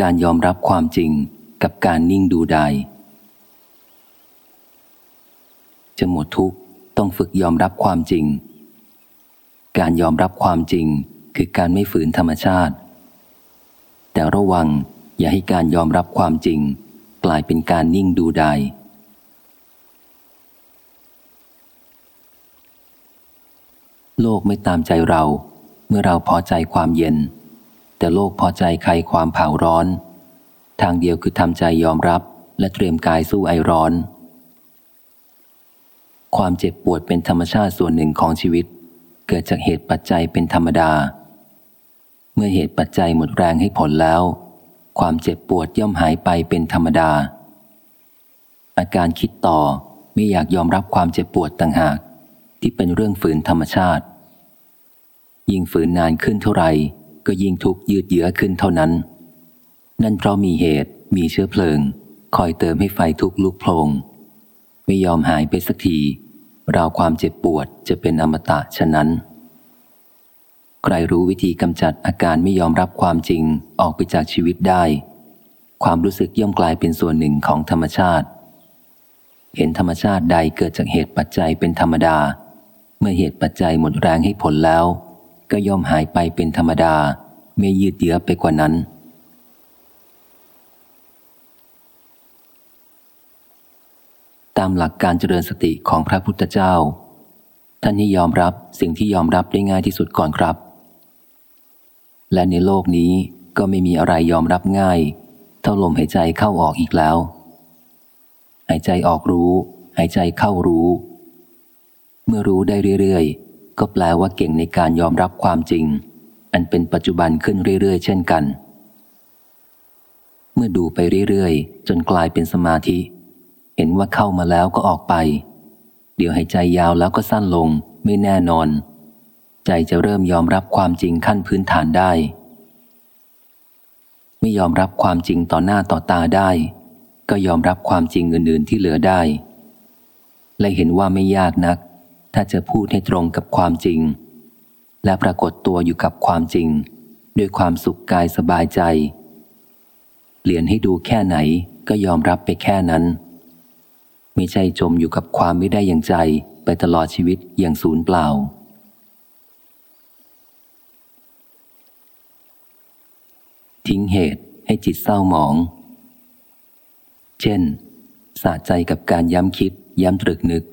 การยอมรับความจริงกับการนิ่งดูได้จะหมดทุกข์ต้องฝึกยอมรับความจริง การยอมรับความจริงคือการไม่ฝืนธรรมชาติ แต่ระวังอย่าให้การยอมรับความจริง กลายเป็นการนิ่งดูได้โลกไม่ตามใจเรา เมื่อเราพอใจความเย็น แต่โลกพอใจใครความเผาร้อน ทางเดียวคือทำใจยอมรับและเตรียมกายสู้ไอร้อน ความเจ็บปวดเป็นธรรมชาติส่วนหนึ่งของชีวิต เกิดจากเหตุปัจจัยเป็นธรรมดา เมื่อเหตุปัจจัยหมดแรงให้ผลแล้ว ความเจ็บปวดย่อมหายไปเป็นธรรมดา อาการคิดต่อไม่อยากยอมรับความเจ็บปวดต่างหาก ที่เป็นเรื่องฝืนธรรมชาติ ยิ่งฝืนนานขึ้นเท่าไหร่ ก็ยิ่งทุกข์ยืดเยื้อขึ้นเท่านั้น นั่นเพราะมีเหตุมีเชื้อเพลิง คอยเติมให้ไฟทุกลุกโพลงไม่ยอมหายไปสักทีราวความเจ็บปวดจะเป็นอมตะฉะนั้น ใครรู้วิธีกำจัดอาการไม่ยอมรับความจริงออกไปจากชีวิตได้ ความรู้สึกย่อมกลายเป็นส่วนหนึ่งของธรรมชาติ เห็นธรรมชาติใดเกิดจากเหตุปัจจัยเป็นธรรมดา เมื่อเหตุปัจจัยหมดแรงให้ผลแล้ว ก็ย่อมหายไปเป็นธรรมดา ไม่ยืดเยื้อไปกว่านั้น ตามหลักการเจริญสติของพระพุทธเจ้า ท่านให้ยอมรับสิ่งที่ยอมรับได้ง่ายที่สุดก่อนครับ และในโลกนี้ก็ไม่มีอะไรยอมรับง่าย เท่าลมหายใจเข้าออกอีกแล้ว หายใจออกรู้ หายใจเข้ารู้ เมื่อรู้ได้เรื่อยๆ ก็แปลว่าเก่งในการยอมรับความจริง อันเป็นปัจจุบันขึ้นเรื่อยๆ เช่นกัน เมื่อดูไปเรื่อยๆ จนกลายเป็นสมาธิ เห็นว่าเข้ามาแล้วก็ออกไป เดี๋ยวหายใจยาวแล้วก็สั้นลง ไม่แน่นอน ใจจะเริ่มยอมรับความจริงขั้นพื้นฐานได้ ไม่ยอมรับความจริงต่อหน้าต่อตาได้ ก็ยอมรับความจริงอื่นๆที่เหลือได้ และเห็นว่าไม่ยากนัก ถ้าจะพูดให้ตรงกับความจริง และปรากฏตัวอยู่กับความจริง ด้วยความสุขกายสบายใจเปลี่ยนให้ดูแค่ไหนก็ยอมรับไปแค่นั้น ไม่ใช่จมอยู่กับความไม่ได้อย่างใจไปตลอดชีวิตอย่างศูนย์เปล่า ทิ้งเหตุให้จิตเศร้าหมอง เช่นสะใจกับการย้ำคิดย้ำตรึกนึก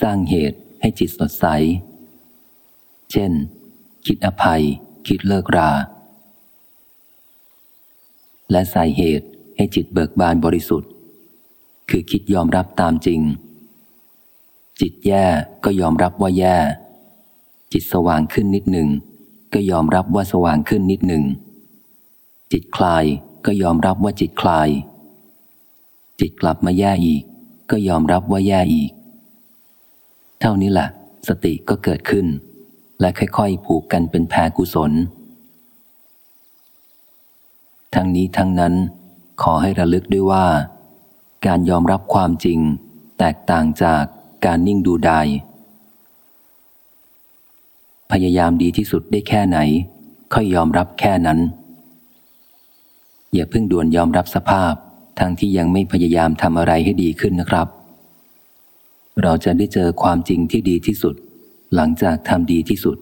สร้างเหตุให้จิตสดใส เช่น คิดอภัย คิดเลิกรา และใส่เหตุให้จิตเบิกบานบริสุทธิ์ คือคิดยอมรับตามจริง จิตแย่ก็ยอมรับว่าแย่ จิตสว่างขึ้นนิดหนึ่ง ก็ยอมรับว่าสว่างขึ้นนิดหนึ่ง จิตคลายก็ยอมรับว่าจิตคลาย จิตกลับมาแย่อีก ก็ยอมรับว่าแย่อีก เท่านี้แหละสติก็เกิดขึ้น และค่อยๆ ผูกกันเป็นแพรกุศล ทั้งนี้ทั้งนั้นขอให้ระลึกด้วยว่า การยอมรับความจริง แตกต่างจากการนิ่งดูดายพยายามดีที่สุดได้แค่ไหน ค่อยยอมรับแค่นั้น อย่าเพิ่งด่วนยอมรับสภาพ ทั้งที่ยังไม่พยายามทำอะไรให้ดีขึ้นนะครับ เราจะได้เจอความจริงที่ดีที่สุด หลังจากทำดีที่สุด